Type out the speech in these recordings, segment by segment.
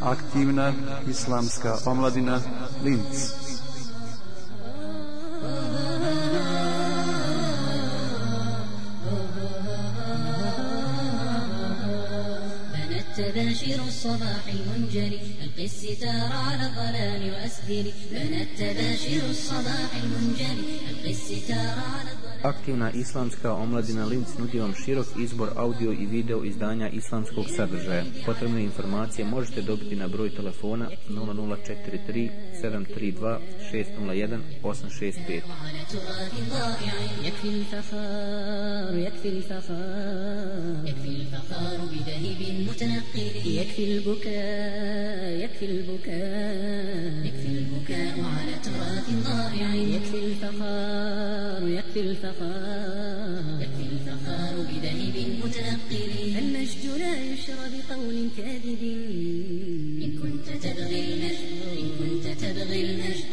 Aktívna islamská omladina Linz. تباشر الصباح المنجلي ألقي الستار على الظلام وأسدلي بنت تباشر الصباح المنجلي ألقي الستار على الظلام Aktivna islamska omladina Linz nudi vam širok izbor audio i video izdanja islamskog sadržaja. Potrebne informacije možete dobiti na broj telefona 0043 732 601 865. يكفي الفخار يكفي الفخار يكفي الفخار بذهب متنقل يكفي البكاء يكفي البكاء يكفي البكاء على تراث ضائع يكفي الفخار يكفي الفخار يكفي الفخار بذهب متنقل. المجد لا يشرى بقول كاذب. إن كنت تبغي المجد إن كنت تبغي المجد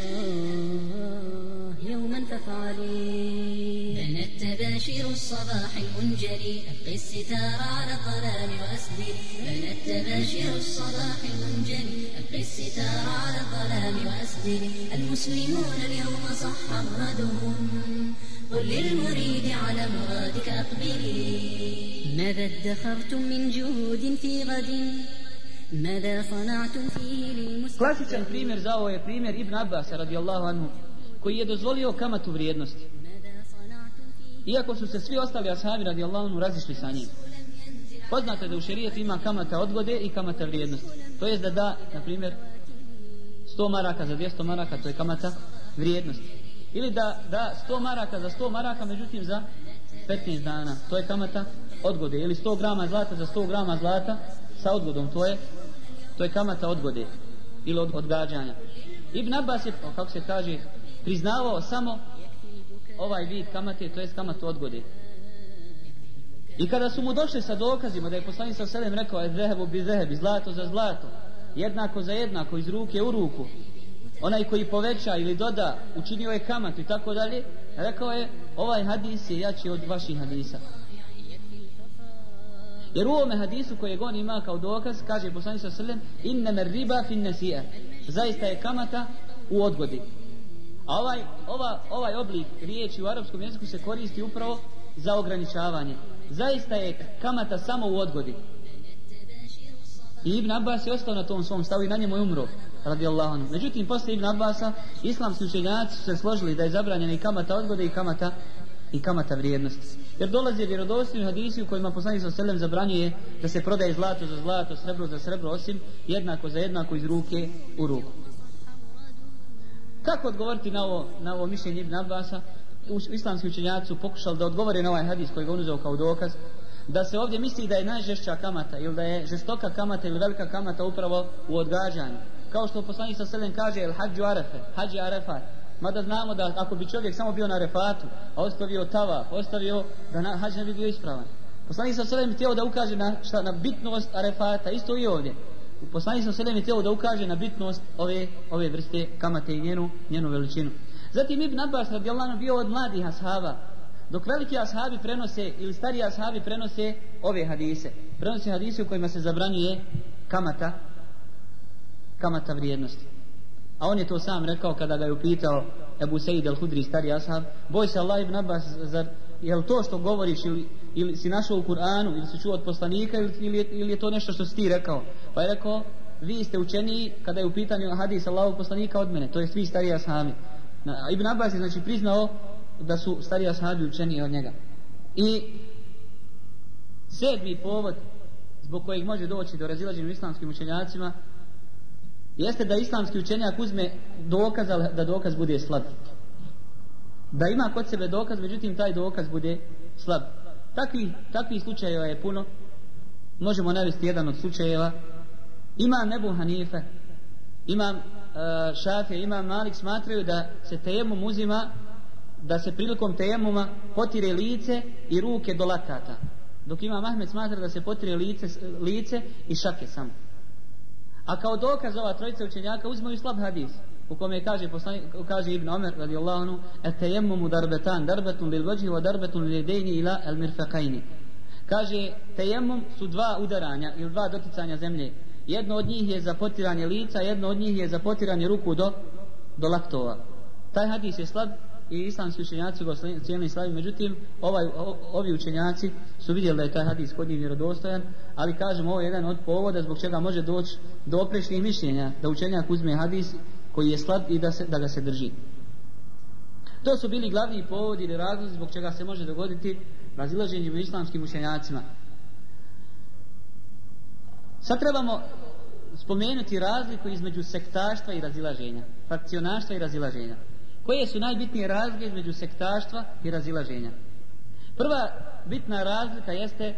يوما فافعلي بنت تباشر الصباح المنجلي أبقي الستار على الظلام وأسدل بنت تباشر الصباح المنجلي أبقي الستار على الظلام وأسدل المسلمون اليوم صح مرادهم قل للمريد على مرادك أقبلي ماذا ادخرتم من جهود في غد ماذا صنعتم فيه للمسلمين Klasičan primjer za ovo je primjer Ibn Abbas radijallahu anhu koji je dozvolio kamatu vrijednosti. Iako su se svi ostali ashabi radijallahu anhu razišli sa njim. Poznato je da u šerijetu ima kamata odgode i kamata vrijednosti. To jest da da, na primjer, 100 maraka za 200 maraka, to je kamata vrijednosti. Ili da da 100 maraka za 100 maraka međutim za 15 dana. To je kamata odgode. Ili 100 grama zlata za 100 grama zlata sa odgodom. To je to je kamata odgode ili od, odgađanja. Ibn Abbas je kako se kaže priznavao samo ovaj vid kamate to jest kamatu odgode. I kada su mu došli sa dokazima da je poslanik sa selem rekao je zehebu bi zehebi zlato za zlato jednako za jednako iz ruke u ruku. Onaj koji poveća ili doda učinio je kamatu i tako dalje rekao je ovaj hadis je jači od vaših hadisa. Jer u ovome hadisu kojeg on ima kao dokaz kaže poslanik sa selem, inne riba fin nesija. zaista je kamata u odgodi a ovaj, ova, ovaj oblik riječi u arapskom jeziku se koristi upravo za ograničavanje zaista je kamata samo u odgodi i Ibn Abbas je ostao na tom svom stavu i na njemu je umro radijallahu anhu. Međutim, posle Ibn Abbasa, islamski učenjaci su se složili da je zabranjena i kamata odgode i kamata i kamata vrijednosti. Jer dolazi vjerodostojni hadisi u kojima poslanik sa selem zabranjuje da se prodaje zlato za zlato, srebro za srebro, osim jednako za jednako iz ruke u ruku. Kako odgovoriti na ovo, na ovo mišljenje Ibn Abbasa? Islamski učenjaci su pokušali da odgovore na ovaj hadis koji ga on uzeo kao dokaz da se ovdje misli da je najžešća kamata ili da je žestoka kamata ili velika kamata upravo u odgađanju. Kao što poslanik sa selem kaže el hađu arefe, hađi arefat mada znamo da ako bi čovjek samo bio na refatu a ostavio tava, ostavio da na, hađ ne bi bio ispravan. Poslanik sa selem htio da ukaže na, šta, na bitnost arefata isto i ovdje poslanik sa selem htio da ukaže na bitnost ove, ove vrste kamate i njenu, njenu veličinu. Zatim Ibn Abbas radijallahu bio od mladih ashaba. Dok veliki ashabi prenose ili stari ashabi prenose ove hadise. Prenose hadise u kojima se zabranjuje kamata kamata vrijednosti. A on je to sam rekao kada ga je upitao Ebu Sejid al-Hudri, stari ashab, boj se Allah ibn Abbas, zar je li to što govoriš ili, ili si našao u Kur'anu ili si čuo od poslanika ili, ili, je, ili je to nešto što si ti rekao? Pa je rekao, vi ste učeni kada je u pitanju hadis Allahog poslanika od mene, to je svi stariji ashabi. Ibn Abbas je znači priznao da su stariji ashabi učeni od njega. I sedmi povod zbog kojeg može doći do razilaženja islamskim učenjacima jeste da islamski učenjak uzme dokaz, da dokaz bude slab. Da ima kod sebe dokaz, međutim taj dokaz bude slab. Takvi, takvi slučajeva je puno. Možemo navesti jedan od slučajeva. Ima Nebu Hanife, imam uh, e, Šafe, imam Malik smatraju da se tejemum uzima da se prilikom tejemuma potire lice i ruke do lakata. Dok ima Ahmed smatra da se potire lice, lice i šake samo. A kao dokaz ova trojica učenjaka uzmaju slab hadis u kome kaže poslanik kaže Ibn Omer radijallahu anhu at-tayammumu darbatan darbatun lil wajhi wa darbatun lil yadayni ila al-mirfaqayn kaže tayammum su dva udaranja ili dva doticanja zemlje. Jedno od njih je za potiranje lica jedno od njih je za potiranje ruku do do laktova. Taj hadis je slab i islamski učenjaci ga cijelni slavi međutim ovaj, o, ovi učenjaci su vidjeli da je taj hadis kod njih vjerodostojan ali kažemo ovo je jedan od povoda zbog čega može doći do oprešnih mišljenja da učenjak uzme hadis koji je slab i da, se, da ga se drži. To su bili glavni povodi ili razlozi zbog čega se može dogoditi razilaženje među islamskim učenjacima. Sad trebamo spomenuti razliku između sektaštva i razilaženja frakcionaštva i razilaženja. Koje su najbitnije razlike između sektaštva i razilaženja? Prva bitna razlika jeste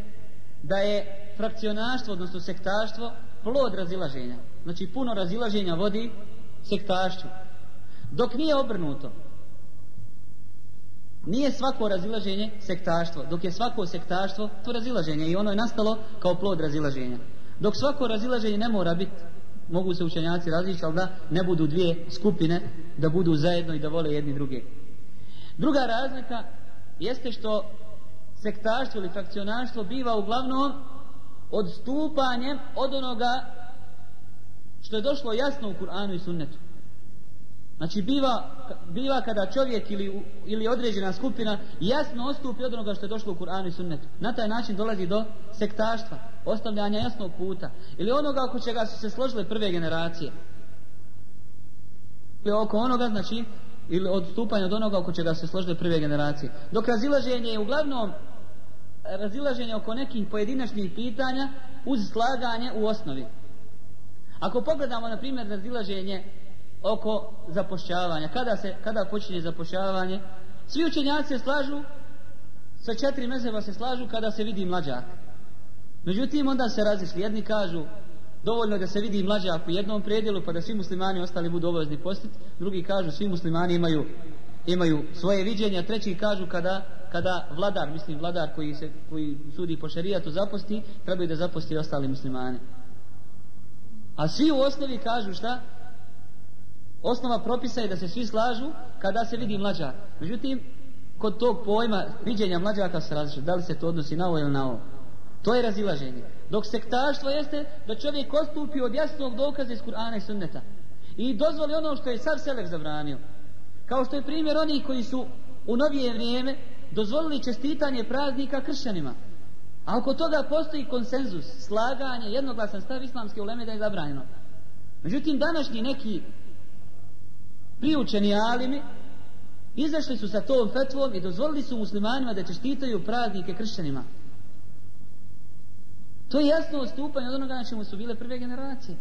da je frakcionaštvo odnosno sektaštvo plod razilaženja. Znači puno razilaženja vodi sektaštvu dok nije obrnuto nije svako razilaženje sektaštvo. Dok je svako sektaštvo to razilaženje i ono je nastalo kao plod razilaženja. Dok svako razilaženje ne mora biti mogu se učenjaci različiti, ali da ne budu dvije skupine, da budu zajedno i da vole jedni druge. Druga razlika jeste što sektaštvo ili frakcionarstvo biva uglavnom odstupanjem od onoga što je došlo jasno u Kur'anu i sunnetu. Znači biva, biva kada čovjek ili, ili određena skupina jasno ostupi od onoga što je došlo u Kur'anu i sunnetu. Na taj način dolazi do sektaštva, ostavljanja jasnog puta. Ili onoga oko čega su se složile prve generacije. Ili oko onoga, znači, ili odstupanja od onoga oko čega su se složile prve generacije. Dok razilaženje je uglavnom razilaženje oko nekih pojedinačnih pitanja uz slaganje u osnovi. Ako pogledamo, na primjer, razilaženje oko zapošćavanja, Kada se kada počinje zapošćavanje, Svi učenjaci se slažu sa četiri mezeva se slažu kada se vidi mlađak. Međutim onda se razišli. Jedni kažu dovoljno da se vidi mlađak u jednom predjelu pa da svi muslimani ostali budu obavezni postiti. Drugi kažu svi muslimani imaju imaju svoje viđenje, Treći kažu kada kada vladar, mislim vladar koji se koji sudi po šerijatu zaposti, trebaju da zaposti ostali muslimani. A svi u osnovi kažu šta? Osnova propisa je da se svi slažu kada se vidi mlađak. Međutim, kod tog pojma viđenja mlađaka se različite. Da li se to odnosi na ovo ili na ovo? To je razilaženje. Dok sektaštvo jeste da čovjek ostupi od jasnog dokaza iz Kur'ana i sunneta. I dozvoli ono što je sav selek zabranio. Kao što je primjer onih koji su u novije vrijeme dozvolili čestitanje praznika kršćanima. A oko toga postoji konsenzus, slaganje, jednoglasan stav islamske uleme da je zabranjeno. Međutim, današnji neki priučeni alimi izašli su sa tom fetvom i dozvolili su muslimanima da čestitaju praznike kršćanima. To je jasno ostupanje od onoga na čemu su bile prve generacije.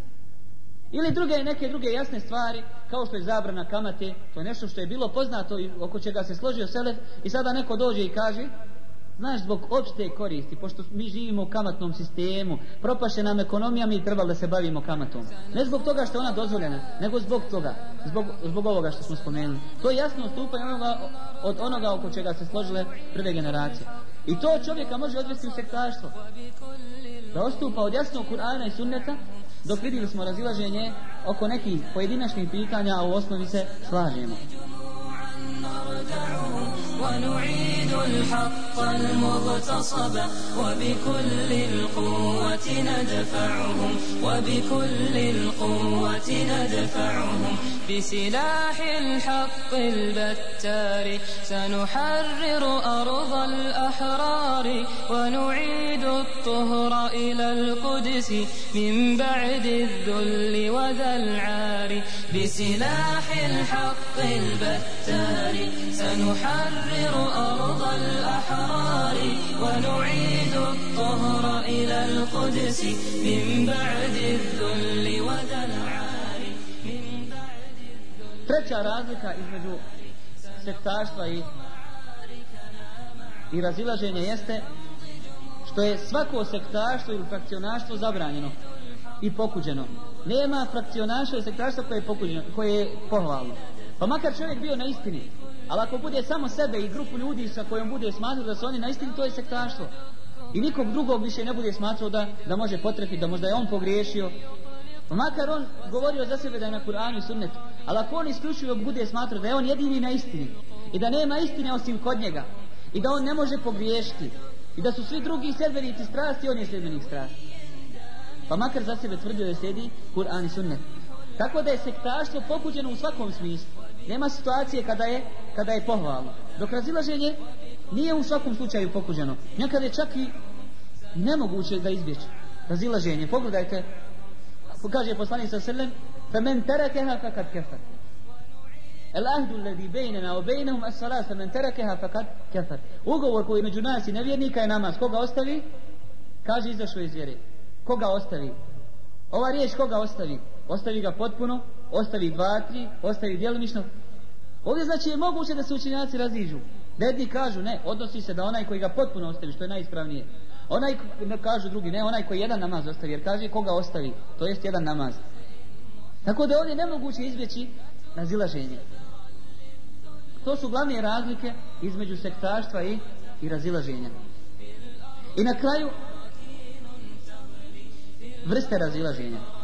Ili druge neke druge jasne stvari, kao što je zabrana kamate, to je nešto što je bilo poznato i oko čega se složio Selef i sada neko dođe i kaže Znaš, zbog opšte koristi, pošto mi živimo u kamatnom sistemu, propaše nam ekonomija, mi trebali da se bavimo kamatom. Ne zbog toga što je ona dozvoljena, nego zbog toga, zbog, zbog ovoga što smo spomenuli. To je jasno stupanje onoga, od onoga oko čega se složile prve generacije. I to čovjeka može odvesti u sektaštvo. Da ostupa od jasnog Kur'ana i sunneta, dok vidjeli smo razilaženje oko nekih pojedinačnih pitanja, a u osnovi se slažemo. ونعيد الحق المغتصب وبكل القوة ندفعهم وبكل القوة ندفعهم. بسلاح الحق البتار سنحرر أرض الأحرار ونعيد الطهر إلى القدس من بعد الذل وذا العار. بسلاح الحق البتار سنحرر أرض الأحرار ونعيد الطهر إلى القدس من بعد الذل وذا العار Treća razlika između sektaštva i i razilaženja jeste što je svako sektaštvo ili frakcionaštvo zabranjeno i pokuđeno. Nema frakcionaštva i sektaštva koje je pokuđeno, koje je pohvalno. Pa makar čovjek bio na istini, ali ako bude samo sebe i grupu ljudi sa kojom bude smatrao da su oni na istini, to je sektaštvo. i nikog drugog više ne bude smatrao da, da može potrefiti, da možda je on pogriješio. Makar on govorio za sebe da je na Kur'anu i sunnetu, ali ako on isključivo bude smatrao da je on jedini na istini i da nema istine osim kod njega i da on ne može pogriješiti i da su svi drugi sedbenici strasti, on je sedbenik strasti. Pa makar za sebe tvrdio da sedi Kur'an i sunnet. Tako da je sektaštvo pokuđeno u svakom smislu. Nema situacije kada je, kada je pohvalno. Dok razilaženje nije u svakom slučaju pokuđeno. Nekad je čak i nemoguće da izbjeći. Razilaženje. Pogledajte. Kaže poslanik sa srlem فَمَنْ تَرَكَهَا فَكَدْ كَفَرْ الْأَهْدُ الَّذِي بَيْنَنَا وَبَيْنَهُمْ الصَّلَاةُ فَمَنْ تَرَكَهَا فَكَدْ كَفَرْ Ugovor koji među nas i nevjernika je namaz. Koga ostavi? Kaže izašao iz vjere. Koga ostavi? Ova riječ koga ostavi? Ostavi ga potpuno, ostavi dva, tri, ostavi djelomično. Ovdje znači je moguće da se učenjaci raziđu. Jedni kažu ne, odnosi se da onaj koji ga potpuno ostavi, što je najispravnije. Onaj, ne kažu drugi, ne, onaj koji jedan namaz ostavi, jer kaže koga ostavi, to jest jedan namaz. Tako da ovdje nemoguće izbjeći razilaženje. To su glavne razlike između sektaštva i, i razilaženja. I na kraju, vrste razilaženja.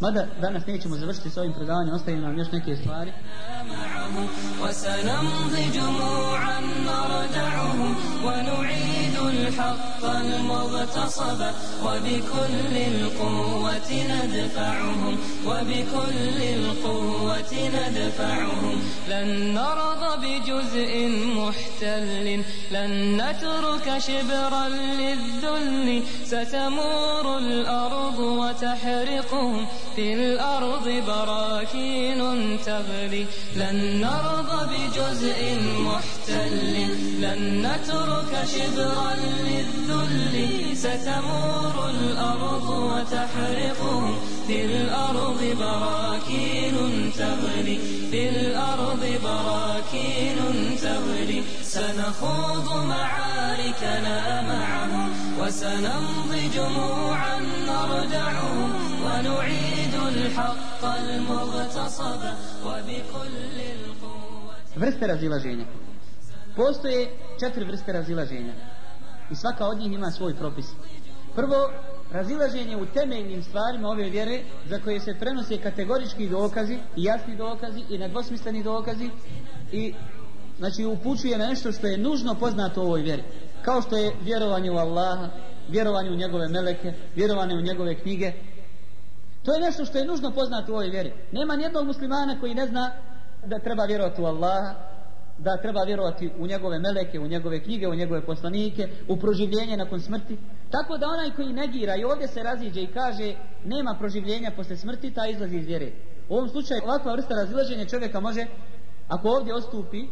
Mada danas nećemo završiti s ovim predavanjem, ostavimo nam još neke stvari. وسنمضي جموعا نردعهم ونعيد الحق المغتصب وبكل القوة ندفعهم وبكل القوة ندفعهم لن نرضى بجزء محتل لن نترك شبرا للذل ستمور الأرض وتحرقهم في الأرض براكين تغلي لن نرضى بجزء محتل لن نترك شبرا للذل ستمور الأرض وتحرقهم في الأرض براكين تغلي في الأرض براكين تغلي. سنخوض معاركنا معهم وسنمضي جموعا نردعهم ونعيد الحق المغتصب وبكل القوة. Vrste razilaženja. Postoje četiri vrste razilaženja. I svaka od njih ima svoj propis. Prvo razilaženje u temeljnim stvarima ove vjere za koje se prenose kategorički dokazi i jasni dokazi i nedvosmisleni dokazi i znači upućuje na nešto što je nužno poznato u ovoj vjeri. Kao što je vjerovanje u Allaha vjerovanje u njegove meleke vjerovanje u njegove knjige. To je nešto što je nužno poznato u ovoj vjeri. Nema nijednog muslimana koji ne zna da treba vjerovati u Allaha da treba vjerovati u njegove meleke, u njegove knjige, u njegove poslanike, u proživljenje nakon smrti. Tako da onaj koji negira i ovdje se raziđe i kaže nema proživljenja posle smrti, ta izlazi iz vjere. U ovom slučaju ovakva vrsta razilaženja čovjeka može, ako ovdje ostupi,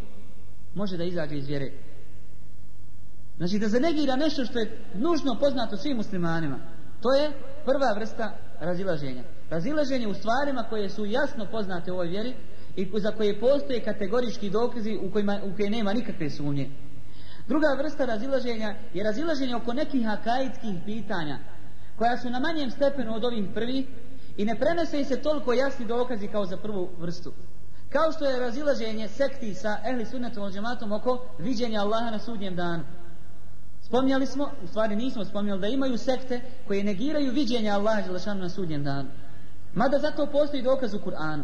može da izađe iz vjere. Znači da zanegira nešto što je nužno poznato svim muslimanima. To je prva vrsta razilaženja. Razilaženje u stvarima koje su jasno poznate u ovoj vjeri, i za koje postoje kategorički dokazi u, kojima, u koje nema nikakve sumnje. Druga vrsta razilaženja je razilaženje oko nekih hakaitskih pitanja koja su na manjem stepenu od ovih prvih i ne prenese se toliko jasni dokazi kao za prvu vrstu. Kao što je razilaženje sekti sa ehli sunnetom od džematom oko viđenja Allaha na sudnjem danu. Spomnjali smo, u stvari nismo spomnjali, da imaju sekte koje negiraju viđenja Allaha na sudnjem danu. Mada zato postoji dokaz u Kur'anu.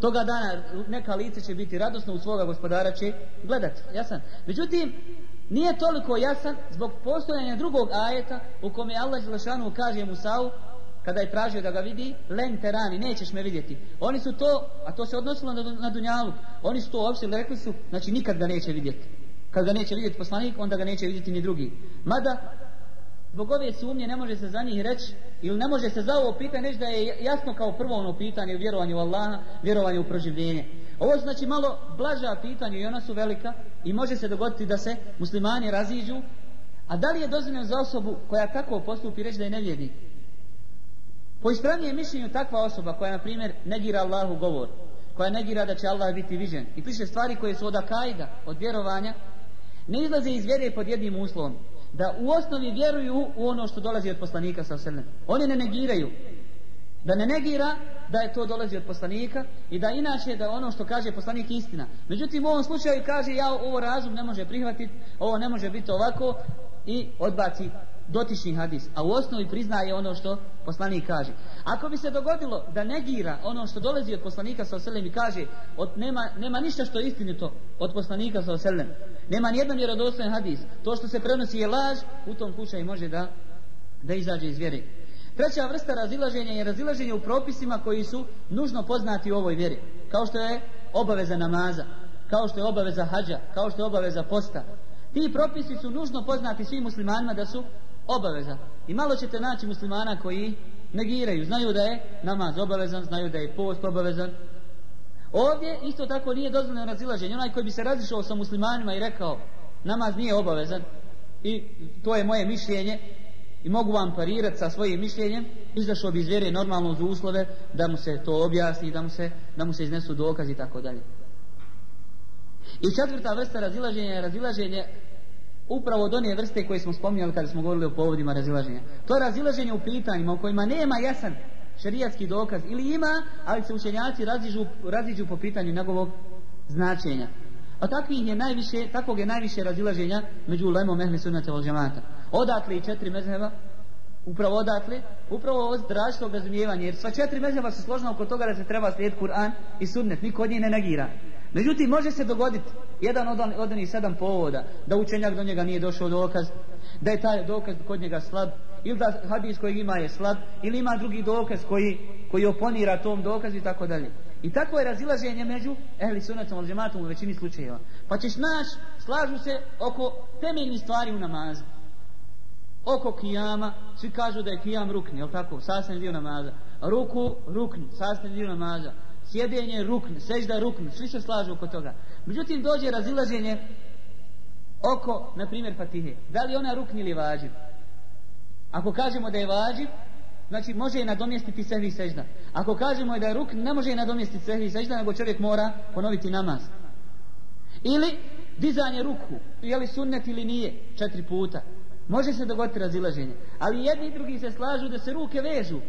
Toga dana neka lice će biti radosno u svoga gospodara će gledati. Jasan. Međutim, nije toliko jasan zbog postojanja drugog ajeta u kome Allah Želešanu kaže Musa'u kada je tražio da ga vidi, len terani, nećeš me vidjeti. Oni su to, a to se odnosilo na, na Dunjalu, oni su to uopšte rekli su, znači nikad ga neće vidjeti. Kad ga neće vidjeti poslanik, onda ga neće vidjeti ni drugi. Mada, zbog ove sumnje ne može se za njih reći ili ne može se za ovo pitanje reći da je jasno kao prvo ono pitanje u vjerovanju u Allaha, vjerovanje u proživljenje. Ovo su znači malo blaža pitanja i ona su velika i može se dogoditi da se muslimani raziđu. A da li je dozvoljeno za osobu koja tako postupi reći da je nevjednik? Po ispravnijem mišljenju takva osoba koja na primjer negira Allahu govor, koja negira da će Allah biti viđen i piše stvari koje su od akajda, od vjerovanja, ne izlaze iz vjere pod jednim uslovom da u osnovi vjeruju u ono što dolazi od poslanika sa selem. Oni ne negiraju. Da ne negira da je to dolazi od poslanika i da inače da ono što kaže poslanik istina. Međutim u ovom slučaju kaže ja ovo razum ne može prihvatiti, ovo ne može biti ovako i odbaci dotični hadis, a u osnovi priznaje ono što poslanik kaže. Ako bi se dogodilo da negira ono što dolazi od poslanika sa selem i kaže od, nema, nema ništa što je istinito od poslanika sa selem, nema nijedan vjerodostojan hadis, to što se prenosi je laž, u tom slučaju može da, da izađe iz vjere. Treća vrsta razilaženja je razilaženje u propisima koji su nužno poznati u ovoj vjeri, kao što je obaveza namaza, kao što je obaveza hađa, kao što je obaveza posta. Ti propisi su nužno poznati svim muslimanima da su obaveza. I malo ćete naći muslimana koji negiraju, znaju da je namaz obavezan, znaju da je post obavezan. Ovdje isto tako nije dozvoljeno razilaženje. Onaj koji bi se razišao sa muslimanima i rekao namaz nije obavezan i to je moje mišljenje i mogu vam parirati sa svojim mišljenjem, izašao bi iz vjere normalno uz uslove da mu se to objasni, da mu se, da mu se iznesu dokazi i tako dalje. I četvrta vrsta razilaženja je razilaženje upravo od one vrste koje smo spominjali kada smo govorili o povodima razilaženja. To je razilaženje u pitanjima u kojima nema jasan šerijatski dokaz ili ima, ali se učenjaci raziđu, raziđu po pitanju njegovog značenja. A takvih je najviše, takvog je najviše razilaženja među lemom ehli sunnata wal džemata. Odatle i četiri mezheba, upravo odatle, upravo od zdražstvo razumijevanja, jer sva četiri mezheba su složna oko toga da se treba slijediti Kur'an i sunnet, niko od njih ne negira. Međutim, može se dogoditi jedan od, od onih sedam povoda, da učenjak do njega nije došao dokaz, da je taj dokaz kod njega slab, ili da hadis kojeg ima je slab, ili ima drugi dokaz koji, koji oponira tom dokazu i tako dalje. I tako je razilaženje među ehli sunetom ili džematom u većini slučajeva. Pa ćeš naš, slažu se oko temeljnih stvari u namazu. Oko kijama, svi kažu da je kijam rukni, jel tako, sastavni dio namaza. Ruku, rukni, sastavni dio namaza sjedenje rukn, sežda rukn, svi se slažu oko toga. Međutim, dođe razilaženje oko, na primjer, fatihe. Da li ona rukn ili vađiv? Ako kažemo da je vađiv, znači može je nadomjestiti sehvi sežda. Ako kažemo da je rukn, ne može je nadomjestiti sehvi sežda, nego čovjek mora ponoviti namaz. Ili dizanje ruku, je li sunnet ili nije, četiri puta. Može se dogoditi razilaženje. Ali jedni i drugi se slažu da se ruke vežu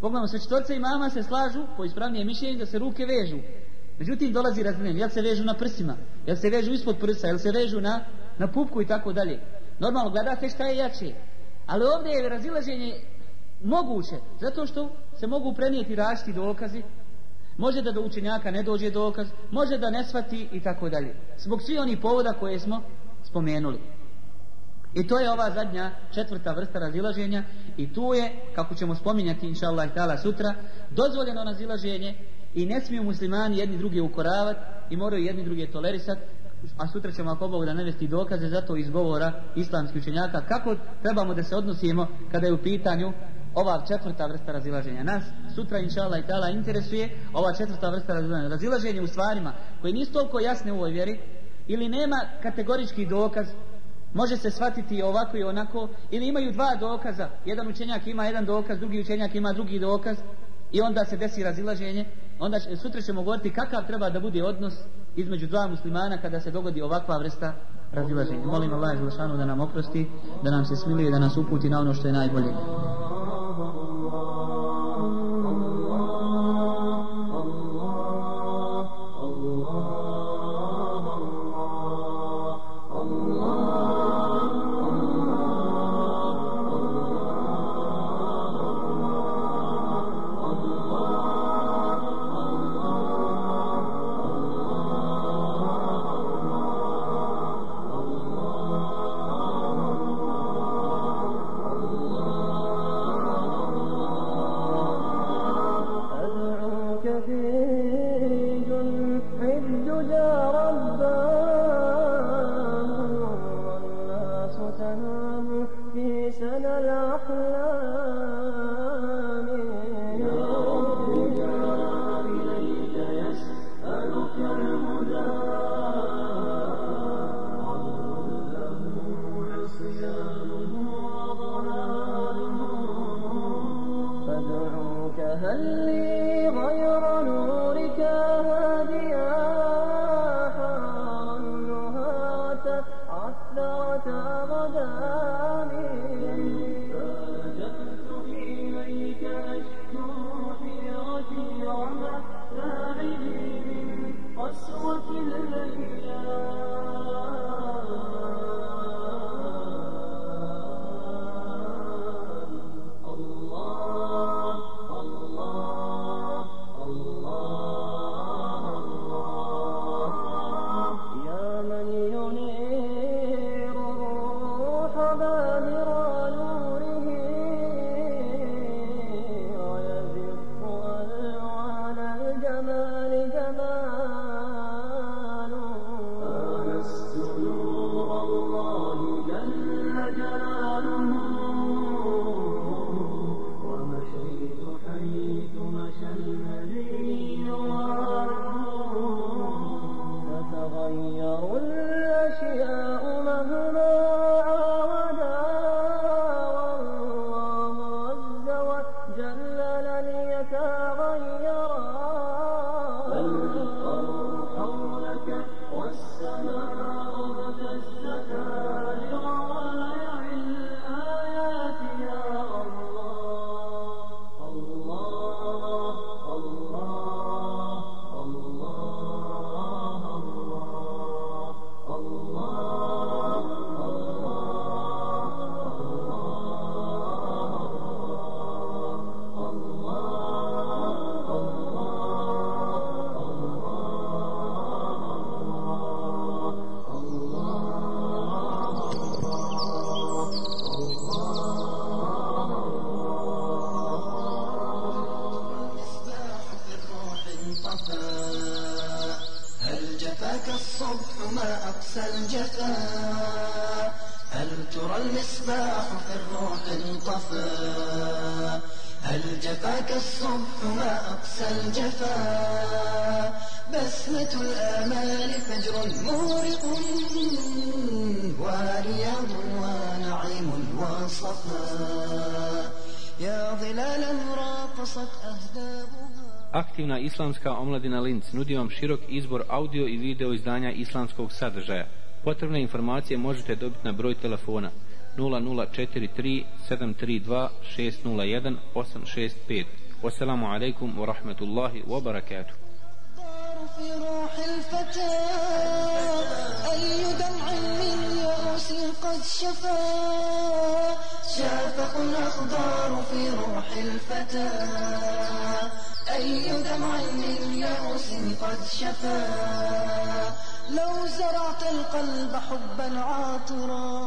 Pogledamo, sve i imama se slažu po ispravnije mišljenje da se ruke vežu. Međutim, dolazi razmijen, Jel se vežu na prsima? Jel se vežu ispod prsa? Jel se vežu na, na pupku i tako dalje? Normalno, gledate šta je jače. Ali ovdje je razilaženje moguće. Zato što se mogu prenijeti rašti dokazi. Može da do učenjaka ne dođe dokaz. Može da ne svati i tako dalje. Zbog svi oni povoda koje smo spomenuli. I to je ova zadnja četvrta vrsta razilaženja i tu je, kako ćemo spominjati inša Allah ta'ala sutra, dozvoljeno razilaženje i ne smiju muslimani jedni drugi ukoravati i moraju jedni drugi tolerisati a sutra ćemo ako Bog da navesti dokaze za to islamskih učenjaka kako trebamo da se odnosimo kada je u pitanju ova četvrta vrsta razilaženja. Nas sutra inša Allah ta'ala interesuje ova četvrta vrsta razilaženja. Razilaženje u stvarima koje nisu toliko jasne u ovoj vjeri ili nema kategorički dokaz može se shvatiti ovako i onako ili imaju dva dokaza. Jedan učenjak ima jedan dokaz drugi učenjak ima drugi dokaz i onda se desi razilaženje. Onda sutra ćemo govoriti kakav treba da bude odnos između dva muslimana kada se dogodi ovakva vrsta razilaženja. Molim Allah da nam oprosti da nam se smiluje da nas uputi na ono što je najbolje. Aktivna islamska omladina Linz nudi vam širok izbor audio i video izdanja islamskog sadržaja. Potrebne informacije možete dobiti na broj telefona 0043 732 601 865. Wassalamu alaikum wa rahmatullahi wa barakatuh. في روح الفتى أي دمع من يأس قد شفى شافق أخضار في روح الفتى. أي دمع من قد شفى. لو زرعت القلب حبا عاطرا.